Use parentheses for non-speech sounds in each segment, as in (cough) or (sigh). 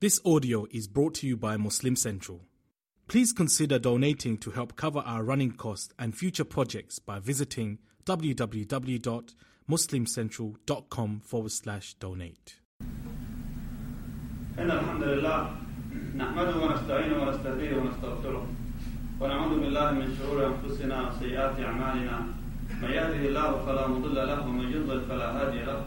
This audio is brought to you by Muslim Central. Please consider donating to help cover our running costs and future projects by visiting www.muslimcentral.com forward slash donate. إن الحمد لله نحمده ونستعينه ونستهديه ونستغفره ونعوذ بالله من شرور أنفسنا وسيئات أعمالنا من يهده الله فلا مضل له ومن يضلل فلا هادي له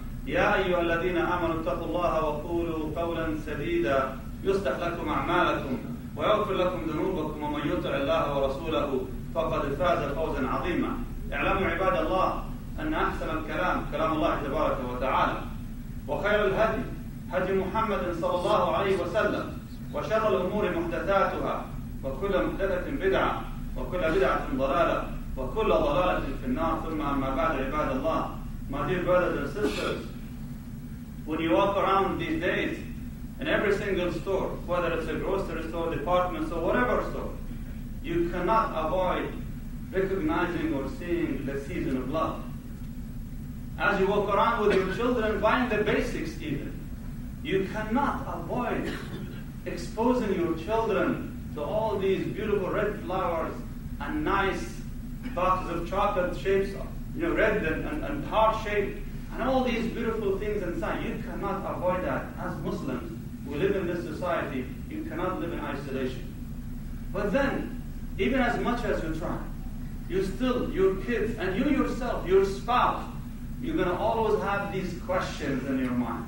يا أيها الذين آمنوا اتقوا الله وقولوا قولا سديدا يصلح لكم أعمالكم ويغفر لكم ذنوبكم ومن يطع الله ورسوله فقد فاز فوزا عظيما. اعلموا عباد الله أن أحسن الكلام كلام الله تبارك وتعالى. وخير الهدي هدي محمد صلى الله عليه وسلم وشر الأمور محدثاتها وكل محدثة بدعة وكل بدعة ضلالة وكل ضلالة في النار. ثم أما بعد عباد الله My dear brothers and sisters, when you walk around these days in every single store, whether it's a grocery store, department store, whatever store, you cannot avoid recognizing or seeing the season of love. As you walk around with your children, buying the basics even, you cannot avoid exposing your children to all these beautiful red flowers and nice boxes of chocolate shapes, you know, red and, and, and heart shaped, and all these beautiful things inside. You cannot avoid that. As Muslims who live in this society, you cannot live in isolation. But then, even as much as you try, you still, your kids, and you yourself, your spouse, you're going to always have these questions in your mind.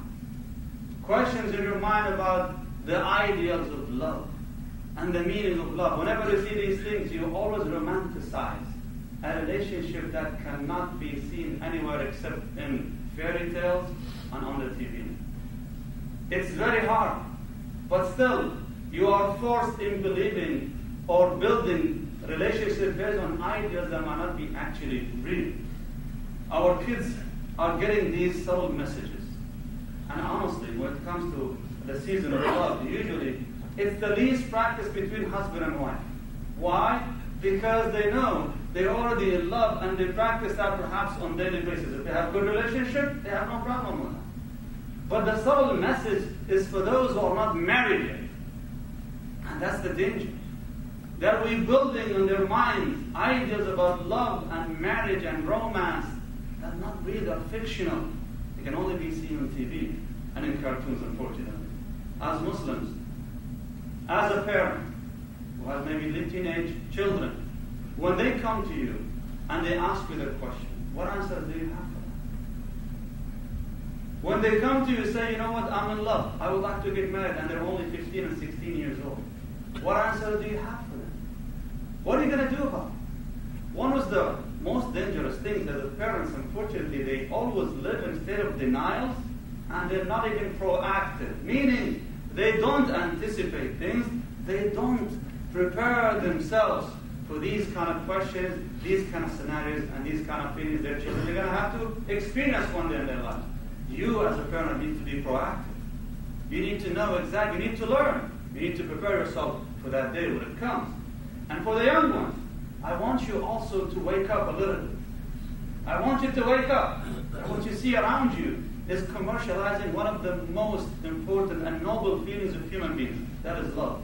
Questions in your mind about the ideals of love and the meaning of love. Whenever you see these things, you always romanticize a relationship that cannot be seen anywhere except in fairy tales and on the TV. It's very hard, but still, you are forced in believing or building relationships based on ideas that might not be actually real. Our kids are getting these subtle messages. And honestly, when it comes to the season of love, usually it's the least practice between husband and wife. Why? Because they know they're already in love and they practice that perhaps on daily basis. If they have good relationship, they have no problem with that. But the subtle message is for those who are not married yet. And that's the danger. They're rebuilding in their minds ideas about love and marriage and romance that are not real, they're fictional. They can only be seen on TV and in cartoons, unfortunately. As Muslims, as a parent who has maybe teenage children, when they come to you and they ask you that question, what answer do you have for them? When they come to you and say, you know what, I'm in love, I would like to get married, and they're only 15 and 16 years old, what answer do you have for them? What are you going to do about it? One of the most dangerous things that the parents, unfortunately, they always live in state of denials and they're not even proactive, meaning they don't anticipate things, they don't prepare themselves for these kind of questions, these kind of scenarios, and these kind of feelings their children are going to have to experience one day in their life. You, as a parent, need to be proactive. You need to know exactly, you need to learn. You need to prepare yourself for that day when it comes. And for the young ones, I want you also to wake up a little bit. I want you to wake up. What you see around you is commercializing one of the most important and noble feelings of human beings. That is love.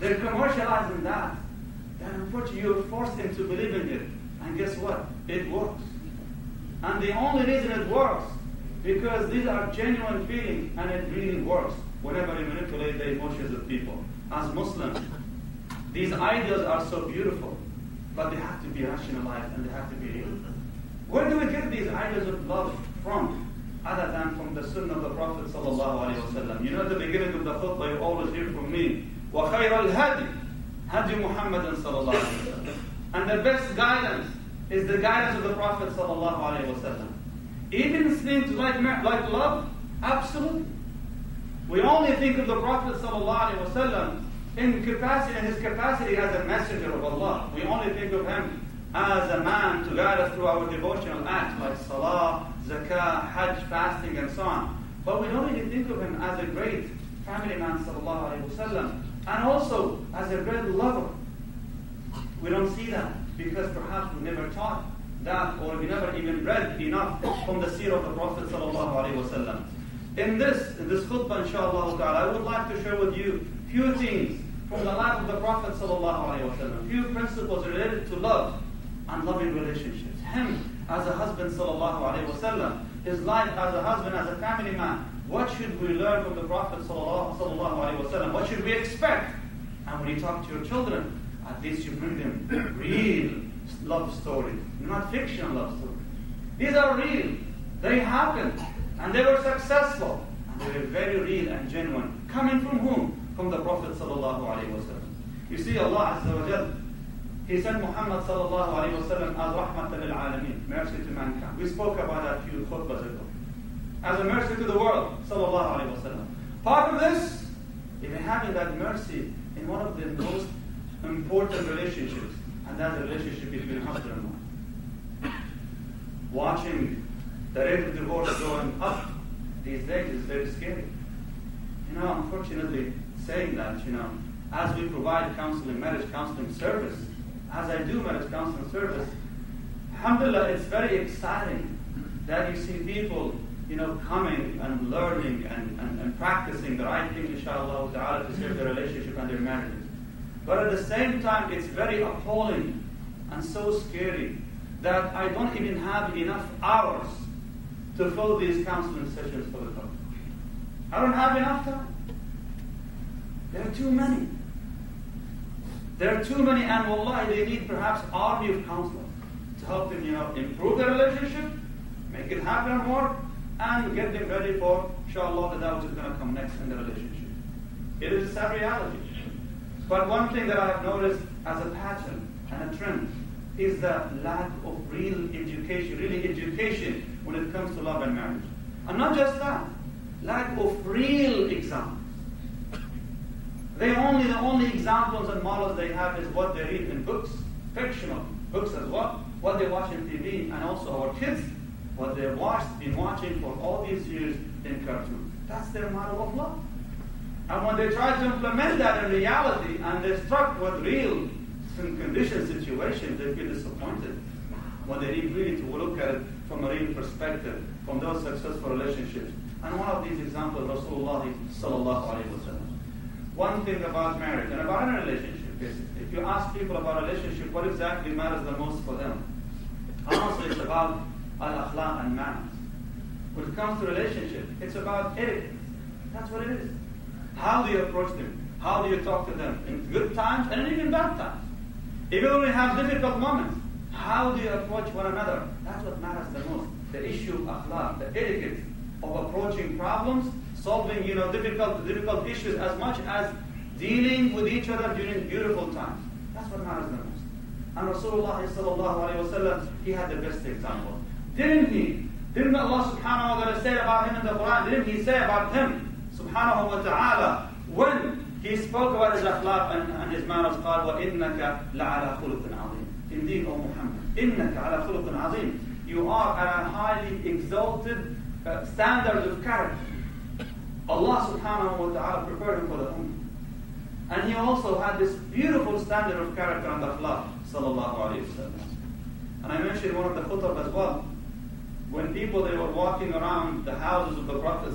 They're commercializing that. And unfortunately, you're forced into believing it. And guess what? It works. And the only reason it works, because these are genuine feelings and it really works whenever you manipulate the emotions of people. As Muslims, these ideas are so beautiful, but they have to be rationalized and they have to be real. Where do we get these ideas of love from? Other than from the sunnah of the Prophet You know at the beginning of the khutbah you always hear from me, وَخَيْرَ الْهَدِي هَدِي مُحَمَّدٍ sallallahu alayhi wa And the best guidance is the guidance of the Prophet sallallahu alayhi wa Even things like, like love, absolutely. We only think of the Prophet sallallahu alayhi wa in capacity, in his capacity as a messenger of Allah. We only think of him as a man to guide us through our devotional acts like salah, zakah, hajj, fasting, and so on. But we don't really think of him as a great family man, sallallahu alayhi wasallam, and also as a great lover. We don't see that because perhaps we never taught that or we never even read enough from the seerah of the Prophet. In this, in this khutbah, inshallah I would like to share with you few things from the life of the Prophet sallallahu few principles related to love and loving relationships. Him as a husband, his life as a husband, as a family man. What should we learn from the Prophet alaihi wasallam? What should we expect? And when you talk to your children, at least you bring them real love stories, not fictional love stories. These are real. They happened, and they were successful, and they were very real and genuine. Coming from whom? From the Prophet alaihi wasallam. You see, Allah Azza wa Jalla he sent Muhammad sallallahu alayhi wa sallam as rahmatan lil alameen, mercy to mankind. We spoke about that a few khutbahs ago. As a mercy to the world. Part of this, even having that mercy in one of the most important relationships, and that's the relationship between husband and wife. Watching the rate of divorce going up these days is very scary. You know, unfortunately, saying that, you know, as we provide counseling, marriage counseling service, as I do marriage counseling service, alhamdulillah, it's very exciting that you see people, you know, coming and learning and, and, and practicing the right thing, inshallah ta'ala, to save their relationship and their marriages. But at the same time, it's very appalling and so scary that I don't even have enough hours to fill these counseling sessions for the couple. I don't have enough time. There are too many. There are too many, and wallahi, they need perhaps army of counselors to help them, you know, improve their relationship, make it happen more, and get them ready for, inshallah, the doubt is going to come next in the relationship. It is a sad reality. But one thing that I have noticed as a pattern and a trend is the lack of real education, really education when it comes to love and marriage. And not just that, lack of real examples. They only the only examples and models they have is what they read in books, fictional books as well, what they watch in TV, and also our kids, what they've watched, been watching for all these years in cartoons. That's their model of love. And when they try to implement that in reality and they're struck with real condition situations, they feel disappointed. When they need really to look at it from a real perspective, from those successful relationships. And one of these examples, Rasulullah sallallahu alayhi wa sallam one thing about marriage and about a relationship is if you ask people about relationship, what exactly matters the most for them? Honestly, it's about al-akhlaq and manners. When it comes to relationship, it's about etiquette. That's what it is. How do you approach them? How do you talk to them? In good times and even bad times. Even when you have difficult moments, how do you approach one another? That's what matters the most. The issue of akhlaq, the etiquette of approaching problems solving you know difficult difficult issues as much as dealing with each other during beautiful times. That's what matters the most. And Rasulullah he had the best example. Didn't he? Didn't Allah subhanahu wa ta'ala say about him in the Quran? Didn't he say about him subhanahu wa ta'ala when he spoke about his akhlaq and, and his manners قال وإنك لعلى خلق عظيم. Indeed, O Muhammad, إنك على خلق عظيم. You are at a highly exalted uh, standard of character. Allah subhanahu wa ta'ala prepared him for the ummah. And he also had this beautiful standard of character and akhlaq, sallallahu alayhi wa And I mentioned one of the khutab as well. when people, they were walking around the houses of the Prophet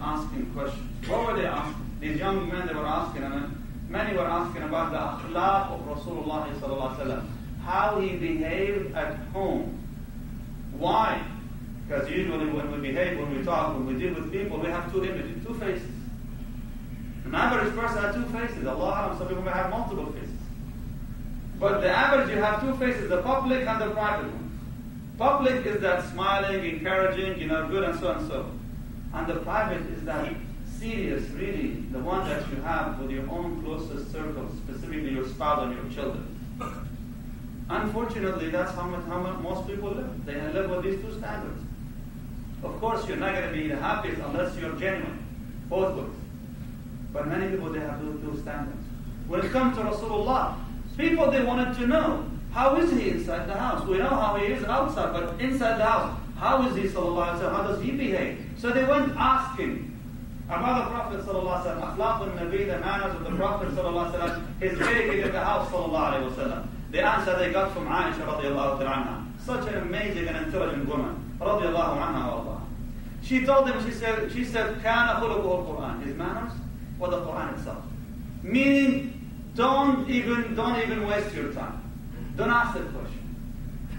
asking questions. What were they asking? These young men, they were asking, and many were asking about the akhlaq of Rasulullah How he behaved at home. Why? Because usually when we behave, when we talk, when we deal with people, we have two images, two faces. An average person has two faces. Allah, some people may have multiple faces. But the average, you have two faces, the public and the private one. Public is that smiling, encouraging, you know, good and so and so. And the private is that serious, really, the one that you have with your own closest circle, specifically your spouse and your children. Unfortunately, that's how, much, how most people live. They live with these two standards. Of course, you're not going to be the happiest unless you're genuine, both ways. But many people, they have those two standards. When it comes to Rasulullah, people they wanted to know how is he inside the house? We know how he is outside, but inside the house, how is he sallallahu alaihi How does he behave? So they went asking about the Prophet sallallahu alaihi wasallam, akhlaq nabi the manners of the Prophet sallallahu alaihi wasallam, his etiquette in the house sallallahu alaihi wasallam. The answer they got from Aisha radiallahu anha, such an amazing and intelligent woman, radiallahu anha Allah. She told them, she said, she said, كان خلقه القرآن. His manners were the Quran itself. Meaning, don't even, don't even waste your time. Don't ask that question.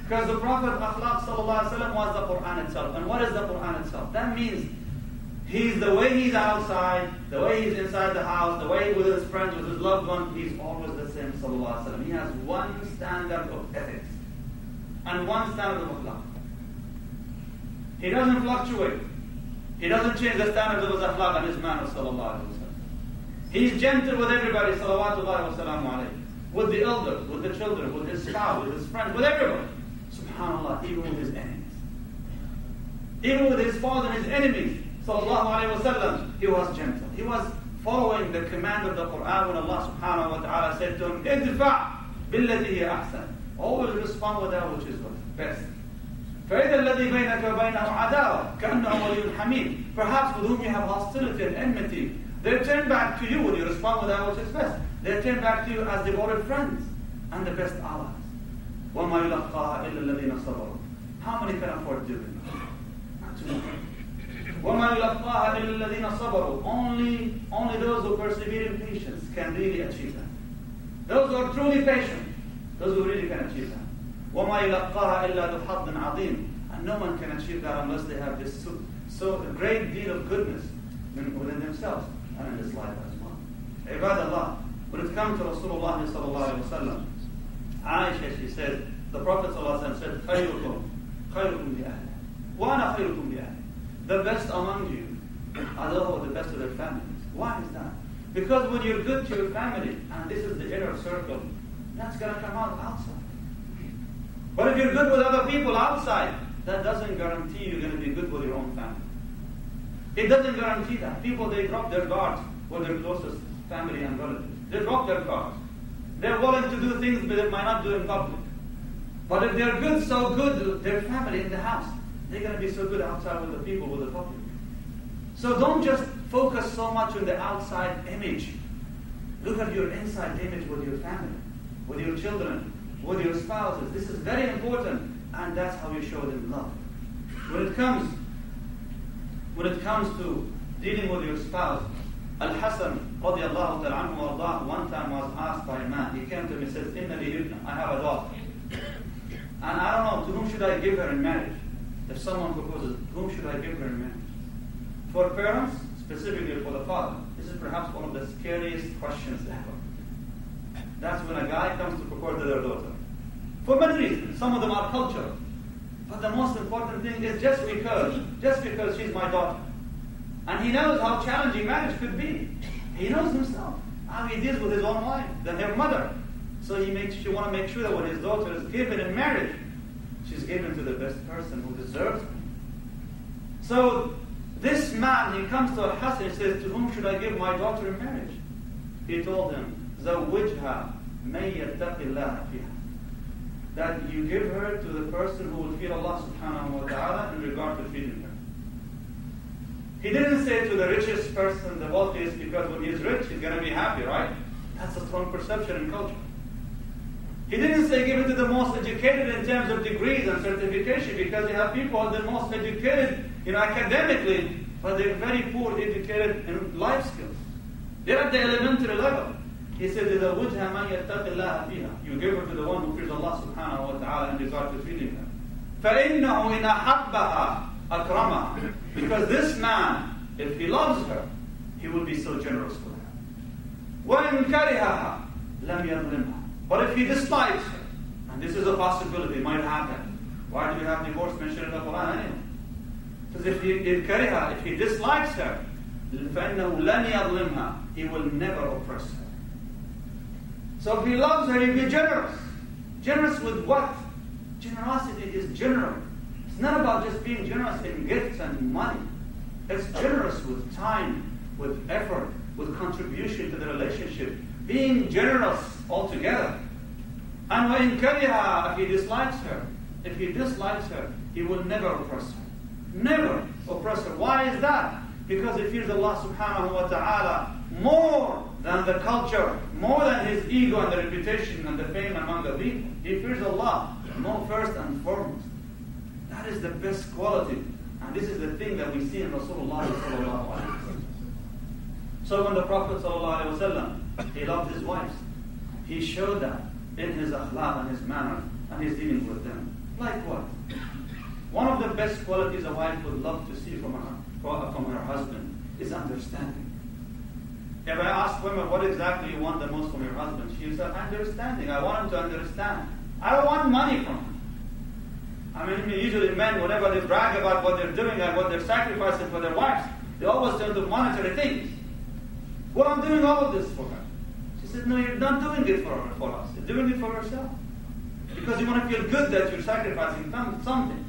Because the Prophet alaihi was the Quran itself. And what is the Quran itself? That means he's the way he's outside, the way he's inside the house, the way with his friends, with his loved one, he's always the same. He has one standard of ethics and one standard of akhlaq. He doesn't fluctuate. He doesn't change the standards of his akhlaq and his sallallahu alaihi. He's gentle with everybody sallallahu alaihi wasallam with the elders, with the children, with his spouse, with his friends, with everybody. SubhanAllah, even with his enemies. Even with his fault and his enemies, sallallahu alayhi wasallam, he was gentle. He was following the command of the Quran when Allah subhanahu wa ta'ala said to him, Idfa' billati ahsan. Always respond with that which is best. فإذا الذي بينك وبينه عداوة كأنه ولي حميم Perhaps with whom you have hostility and enmity, they turn back to you when you respond with that which is best. They turn back to you as devoted friends and the best allies. وَمَا يُلَقَّاهَا إِلَّا الَّذِينَ صَبَرُوا How many can afford doing Not too many. وَمَا يُلَقَّاهَا إِلَّا الَّذِينَ صَبَرُوا Only, only those who persevere in patience can really achieve that. Those who are truly patient, those who really can achieve that. وَمَا يُلَقَّاهَا إِلَّا ذُو حَظٍ عَظِيمٍ And no one can achieve that unless they have this so, so a great deal of goodness within themselves and in this life as well. عباد Allah, when it comes to Rasulullah sallallahu alayhi wa sallam, Aisha, she said, the Prophet sallallahu said, خيركم خيركم لأهله وأنا خيركم لأهله The best among you are those the best of their families. Why is that? Because when you're good to your family, and this is the inner circle, that's going to come out outside. But if you're good with other people outside, that doesn't guarantee you're going to be good with your own family. It doesn't guarantee that. People, they drop their guards with their closest family and relatives. They drop their guards. They're willing to do things that they might not do in public. But if they're good, so good, their family in the house, they're going to be so good outside with the people, with the public. So don't just focus so much on the outside image. Look at your inside image with your family, with your children, with your spouses. This is very important, and that's how you show them love. When it comes, when it comes to dealing with your spouse, Al-Hasan one time was asked by a man, he came to me and says, I have a daughter. And I don't know, to whom should I give her in marriage? If someone proposes, whom should I give her in marriage? For parents, specifically for the father, this is perhaps one of the scariest questions ever. That's when a guy comes to propose to their daughter. For many reasons. Some of them are cultural. But the most important thing is just because, just because she's my daughter. And he knows how challenging marriage could be. He knows himself how he deals with his own wife, than her mother. So he makes you want to make sure that when his daughter is given in marriage, she's given to the best person who deserves it. So this man, he comes to Hassan and says, To whom should I give my daughter in marriage? He told him, زوجها من يتق الله فيها that you give her to the person who will fear Allah subhanahu wa ta'ala in regard to feeding her. He didn't say to the richest person, the wealthiest, because when he's rich, he's going to be happy, right? That's a strong perception in culture. He didn't say give it to the most educated in terms of degrees and certification, because you have people the most educated, you know, academically, but they're very poor educated in life skills. They're at the elementary level. He said, You give her to the one who fears Allah subhanahu wa ta'ala in regard to feeding her. فَإِنَّهُ إِنْ أَحَبَّهَا أكرمها. Because this man, if he loves her, he will be so generous with her. وإن كرهها لم يظلمها. But if he dislikes her, and this is a possibility, it might happen. Why do we have divorce mentioned in the Quran anyway? Because if he if kariha, if he dislikes her, فإنه لن يظلمها. He will never oppress her. So if he loves her, he'll be generous. Generous with what? Generosity is general. It's not about just being generous in gifts and money. It's generous with time, with effort, with contribution to the relationship, being generous altogether. And when kariha, uh, if he dislikes her, if he dislikes her, he will never oppress her. Never oppress her. Why is that? Because he fears Allah subhanahu wa ta'ala more than the culture, more than his ego and the reputation and the fame among the people. He fears Allah more first and foremost. That is the best quality. And this is the thing that we see in Rasulullah So when the Prophet ﷺ, he loved his wives, he showed that in his akhlaq and his manner and his dealing with them. Like what? One of the best qualities a wife would love to see from her, from her husband is understanding. If I ask women what exactly you want the most from your husband, she said, understanding. I want him to understand. I don't want money from him. I mean, usually men, whenever they brag about what they're doing and what they're sacrificing for their wives, they always turn to monetary things. Well, I'm doing all of this for her. She said, No, you're not doing it for, her, for us. You're doing it for yourself. Because you want to feel good that you're sacrificing something.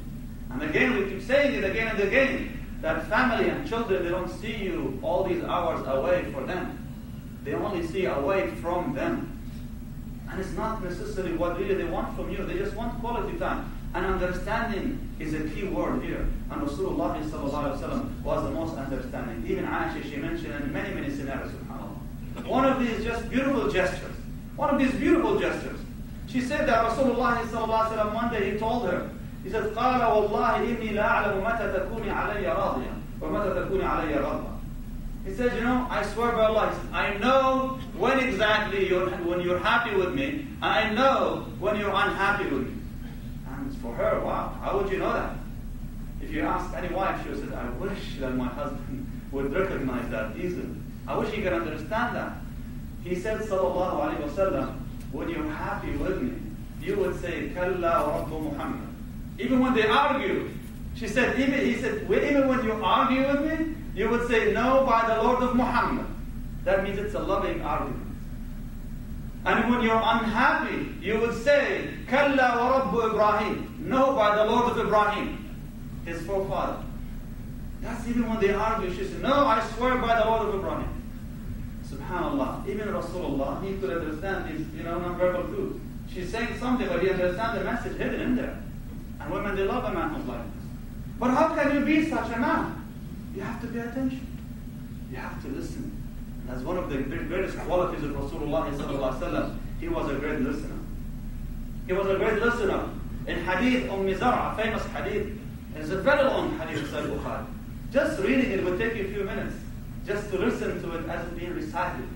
And again, we keep saying it again and again that family and children, they don't see you all these hours away for them. They only see away from them. And it's not necessarily what really they want from you. They just want quality time. And understanding is a key word here. And Rasulullah was the most understanding. Even Aisha, she mentioned in many, many scenarios, subhanAllah. One of these just beautiful gestures. One of these beautiful gestures. She said that Rasulullah one day he told her, he said, قال والله إني لا أعلم متى تكوني علي راضية ومتى تكوني علي غضبة. He said, you know, I swear by Allah, said, I know when exactly you're, when you're happy with me, and I know when you're unhappy with me. me. For her, wow, how would you know that? If you asked any wife, she would say, I wish that my husband (laughs) would recognize that easily. I wish he could understand that. He said, sallallahu alayhi wasallam, when you're happy with me, you would say, Kalla Rabbu Muhammad. Even when they argue, she said, even, he said, even when you argue with me, you would say, no, by the Lord of Muhammad. That means it's a loving argument. And when you're unhappy, you would say, Kalla wa Rabbu Ibrahim. No, by the Lord of Ibrahim, his forefather. That's even when they argue. She said, No, I swear by the Lord of Ibrahim. Subhanallah. Even Rasulullah, he could understand these, you know, non-verbal clues. She's saying something, but he understands the message hidden in there. And women, they love a man who's like this. But how can you be such a man? You have to pay attention. You have to listen. That's one of the greatest qualities of Rasulullah He was a great listener. He was a great listener. In Hadith Umm Zara, a famous Hadith, it's a very long Hadith of Bukhari. Just reading it would take you a few minutes, just to listen to it as it's being recited.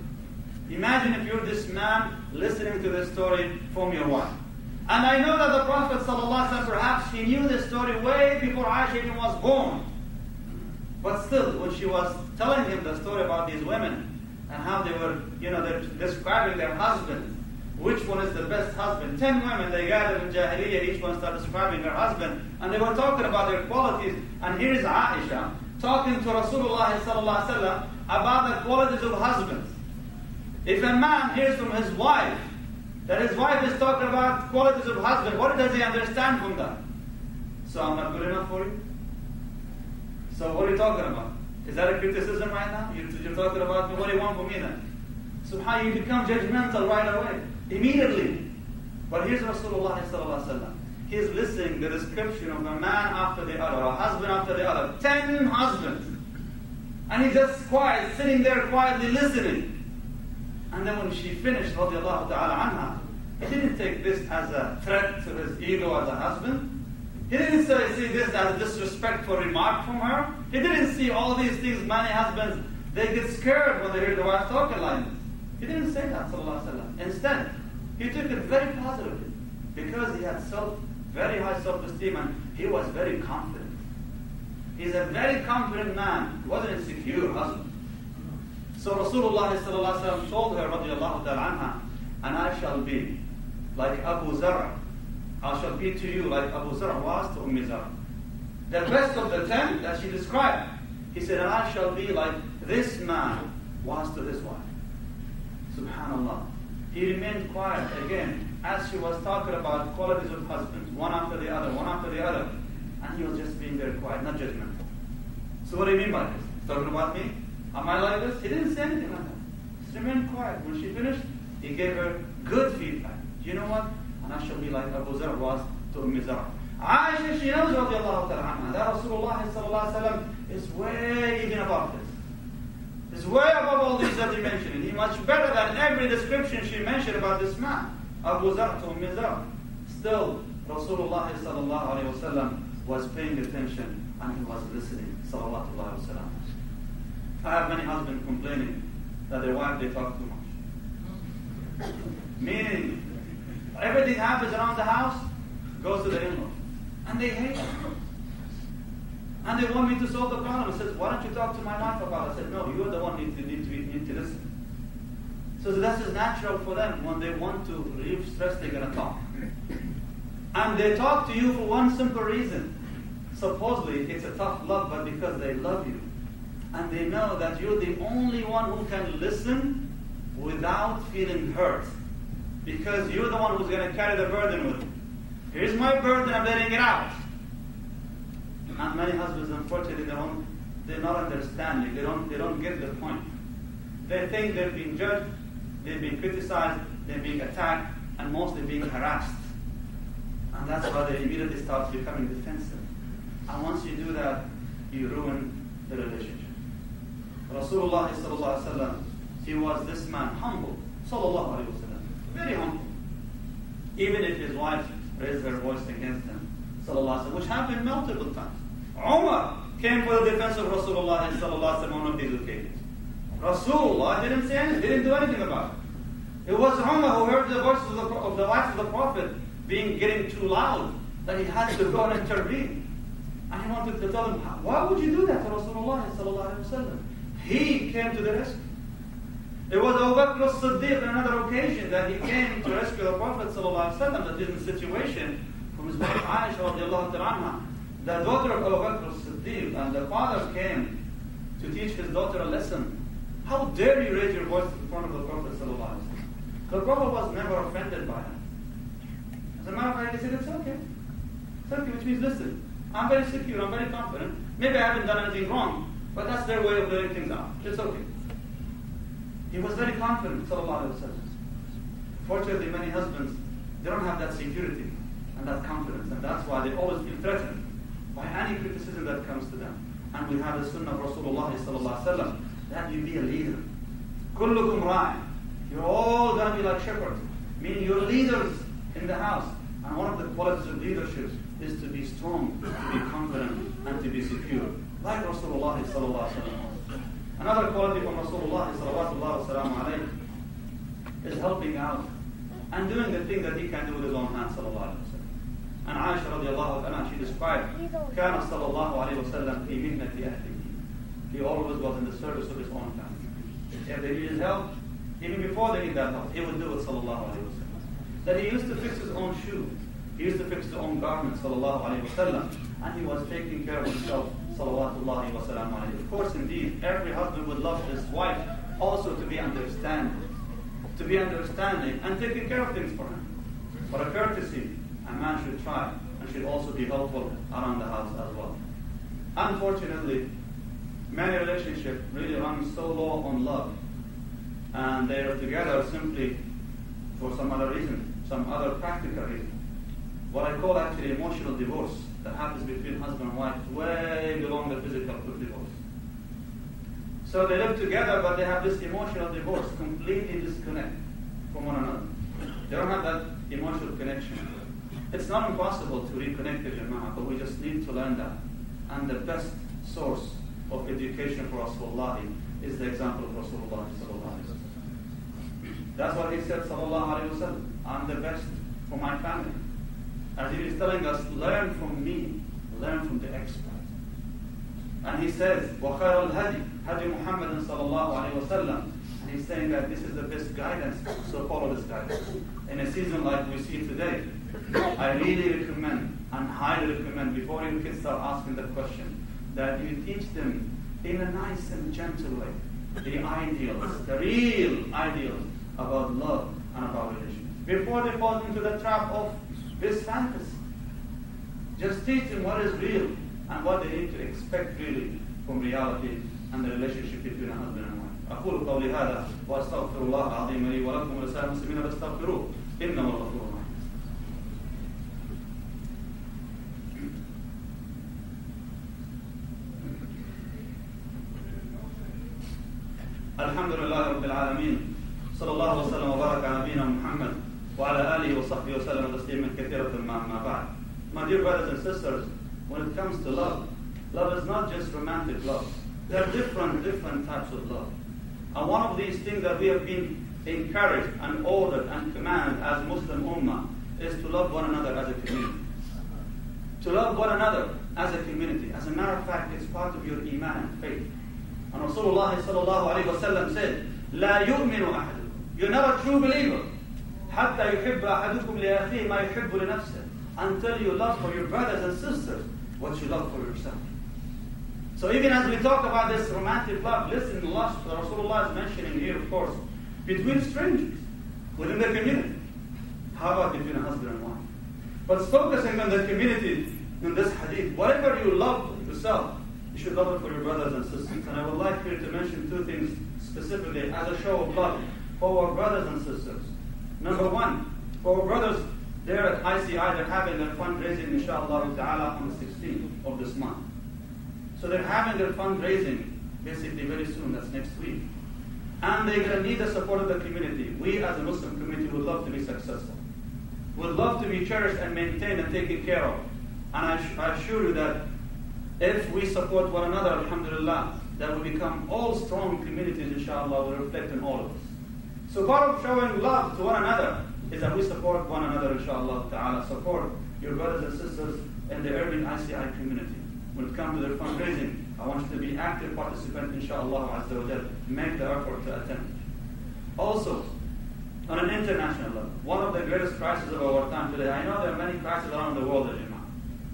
Imagine if you're this man listening to this story from your wife. And I know that the Prophet ﷺ, perhaps he knew this story way before Aisha was born. But still, when she was telling him the story about these women and how they were, you know, they're describing their husbands, which one is the best husband? Ten women they gathered in Jahiliyyah, each one started describing her husband, and they were talking about their qualities. And here's Aisha talking to Rasulullah about the qualities of husbands. If a man hears from his wife that his wife is talking about qualities of husband. What does he understand from that? So I'm not good enough for you? So what are you talking about? Is that a criticism right now? You're, you're talking about me. What do you want from me then? Subhanallah, you become judgmental right away, immediately. But here's Rasulullah He's listening the description of a man after the other, a husband after the other, ten husbands. And he's just quiet, sitting there quietly listening. And then when she finished, radiallahu ta'ala anha, he didn't take this as a threat to his ego as a husband. He didn't see this as disrespectful remark from her. He didn't see all these things many husbands, they get scared when they hear the wife talking like this. He didn't say that, sallallahu Instead, he took it very positively because he had self, very high self-esteem and he was very confident. He's a very confident man. He wasn't insecure husband. So Rasulullah told her, radiallahu ta'ala anha, and I shall be like Abu Zar. I shall be to you like Abu Zar was to Umm Zar. The best of the ten that she described. He said, and I shall be like this man was to his wife. Subhanallah. He remained quiet again as she was talking about qualities of husbands, one after the other, one after the other. And he was just being very quiet, not judgmental. So what do you mean by this? He's talking about me? Am I like this? He didn't say anything like that. He remained quiet. When she finished, He gave her good feedback. Do you know what? And I shall be like Abu Zar was to Umm Zar. Aisha, she knows radiallahu ta'ala that Rasulullah sallallahu alayhi is way even above this. Is way above all these that he mentioned. He's much better than every description she mentioned about this man. Abu Zar to Umm Zar. Still, Rasulullah sallallahu alayhi wa was paying attention and he was listening. Sallallahu alayhi wa I have many husbands complaining that their wife they talk too much. Meaning, everything happens around the house, goes to the in-laws. And they hate it. And they want me to solve the problem. I said, why don't you talk to my wife about it? I said, no, you're the one who need to, need to, need to listen. So that's is natural for them. When they want to relieve stress, they're going to talk. And they talk to you for one simple reason. Supposedly, it's a tough love, but because they love you. And they know that you're the only one who can listen without feeling hurt. Because you're the one who's going to carry the burden with you. Here's my burden, I'm letting it out. And many husbands, unfortunately, they don't, they're not understanding. They don't, they don't get the point. They think they're being judged, they're being criticized, they're being attacked, and mostly being harassed. And that's why they immediately start becoming defensive. And once you do that, you ruin the relationship. Rasulullah he was this man, humble, sallallahu alayhi wasallam, very humble. Even if his wife raised their voice against him, which happened multiple times. Umar came for the defense of Rasulullah on one of these occasions. Rasulullah didn't say anything, didn't do anything about it. It was Umar who heard the voice of the, of the wife of the Prophet being getting too loud that he had to go and intervene. And he wanted to tell him, why would you do that to Rasulullah He came to the rescue. It was Abu Bakr as-Siddiq on another occasion that he came to rescue the Prophet ﷺ that is in the situation from his wife Aisha. The daughter of Abu Bakr as-Siddiq and the father came to teach his daughter a lesson. How dare you raise your voice in front of the Prophet ﷺ? The Prophet was never offended by him. As a matter of fact, he said, it's okay. It's okay, which means, listen, I'm very secure, I'm very confident. Maybe I haven't done anything wrong, but that's their way of doing things out. It's okay. He was very confident, sallallahu Fortunately, many husbands, they don't have that security and that confidence, and that's why they always feel threatened by any criticism that comes to them. And we have the sunnah of Rasulullah sallallahu that you be a leader. Kullukum ra'i. You're all going to be like shepherds, meaning you're leaders in the house. And one of the qualities of leadership is to be strong, to be confident, and to be secure. Like Rasulullah sallallahu Another quality from Rasulullah alayhi, is helping out and doing the thing that he can do with his own hands. And Aisha radiallahu anha, she described, كان صلى الله عليه وسلم في مهنة أهله. He always was in the service of his own family. If they needed help, even before they need that help, he would do it sallallahu alayhi wasallam. That he used to fix his own shoes. He used to fix his own garments sallallahu alayhi wasallam. And he was taking care of himself salawatullahi wa Of course, indeed, every husband would love his wife also to be understanding, to be understanding and taking care of things for him. For a courtesy, a man should try and should also be helpful around the house as well. Unfortunately, many relationships really run so low on love, and they are together simply for some other reason, some other practical reason. What I call actually emotional divorce that happens between husband and wife way beyond the physical divorce. So they live together, but they have this emotional divorce, completely disconnect from one another. They don't have that emotional connection. It's not impossible to reconnect with Jama'ah, but we just need to learn that. And the best source of education for us, wallahi, is the example of Rasulullah That's what he said, sallallahu alayhi wa sallam. I'm the best for my family. As he is telling us, learn from me, learn from the expert. And he says, وَخَيْرَ الْهَدِي هَدِي مُحَمَّدٍ صَلَى اللَّهُ عَلَيْهِ وَسَلَّمَ And he's saying that this is the best guidance, so follow this guidance. In a season like we see today, I really recommend and highly recommend before your kids start asking the question that you teach them in a nice and gentle way the ideals, the real ideals about love and about religion, before they fall into the trap of this fantasy. Just teach them what is real and what they need to expect really from reality and the relationship between a husband and wife. أقول قولي هذا وأستغفر الله العظيم لي ولكم ولسائر المسلمين فاستغفروه. إنه الغفور الرحيم. الحمد لله رب العالمين. صلى الله وسلم وبارك على نبينا محمد وعلى آله وصحبه وسلم تسليما كثيرا ما بعد. My dear brothers and sisters, when it comes to love, love is not just romantic love. There are different, different types of love. And one of these things that we have been encouraged and ordered and commanded as Muslim Ummah is to love one another as a community. To love one another as a community. As a matter of fact, it's part of your iman and faith. And Rasulullah sallallahu alayhi wa sallam said, لا يؤمن أحدكم. You're not a true believer. حتى يحب أحدكم لأخيه ما يحب لنفسه. Until you love for your brothers and sisters what you love for yourself. So even as we talk about this romantic love, listen, Allah, Rasulullah is mentioning here, of course, between strangers, within the community. How about between a husband and wife? But focusing on the community in this hadith, whatever you love for yourself, you should love it for your brothers and sisters. And I would like here to mention two things specifically as a show of love for our brothers and sisters. Number one, for our brothers there at ICI, they're having their fundraising, inshallah on the 16th of this month. So they're having their fundraising basically very soon, that's next week. And they're going to need the support of the community. We as a Muslim community would love to be successful. Would love to be cherished and maintained and taken care of. And I, I assure you that if we support one another, alhamdulillah, that we become all strong communities, inshallah, will reflect in all of us. So part of showing love to one another is that we support one another, inshallah ta'ala. Support your brothers and sisters in the Irving ICI community. When it comes to their fundraising, I want you to be active participant, inshallah, azza wa Make the effort to attend. Also, on an international level, one of the greatest crises of our time today, I know there are many crises around the world,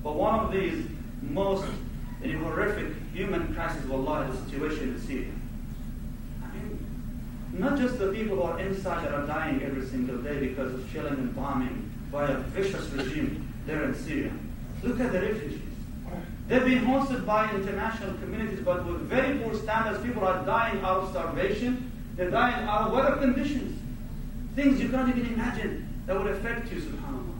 but one of these most horrific human crises, wallah, is the situation in Syria. Not just the people who are inside that are dying every single day because of shelling and bombing by a vicious regime there in Syria. Look at the refugees. They're being hosted by international communities, but with very poor standards. People are dying out of starvation. They're dying out of weather conditions. Things you can't even imagine that would affect you, subhanAllah.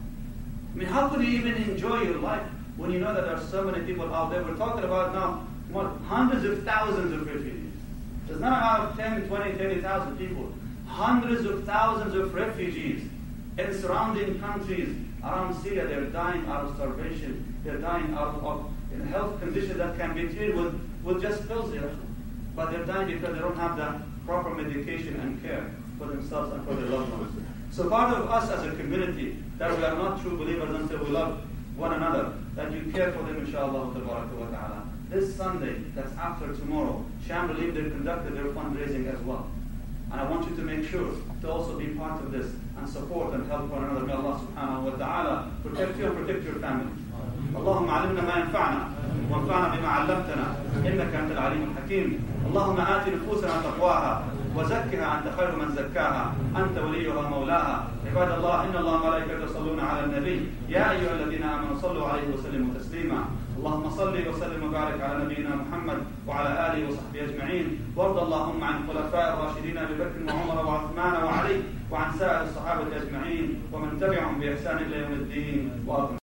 I mean, how could you even enjoy your life when you know that there are so many people out there? We're talking about now what, hundreds of thousands of refugees. There's not about 10, 20, 30,000 people. Hundreds of thousands of refugees in surrounding countries around Syria. They're dying out of starvation. They're dying out of health conditions that can be treated with, with just pills, but they're dying because they don't have the proper medication and care for themselves and for their loved ones. So part of us as a community, that we are not true believers until we love one another, that you care for them, inshallah, wa ta'ala This Sunday, that's after tomorrow, Sham Relief, they conducted their fundraising as well. And I want you to make sure to also be part of this and support and help one another. May Allah subhanahu wa ta'ala protect you and protect your family. اللهم علمنا ما ينفعنا وانفعنا بما علمتنا انك انت العليم الحكيم اللهم ات نفوسنا تقواها وزكها انت خير من زكاها انت وليها مولاها عباد الله ان الله وملائكته يصلون على النبي يا ايها الذين امنوا صلوا عليه وسلموا تسليما اللهم صل وسلم وبارك على نبينا محمد وعلى آله وصحبه أجمعين. وارض اللهم عن الخلفاء الراشدين أبي بكر وعمر وعثمان وعلي وعن سائر الصحابة أجمعين. ومن تبعهم بإحسان إلى يوم الدين. وأرض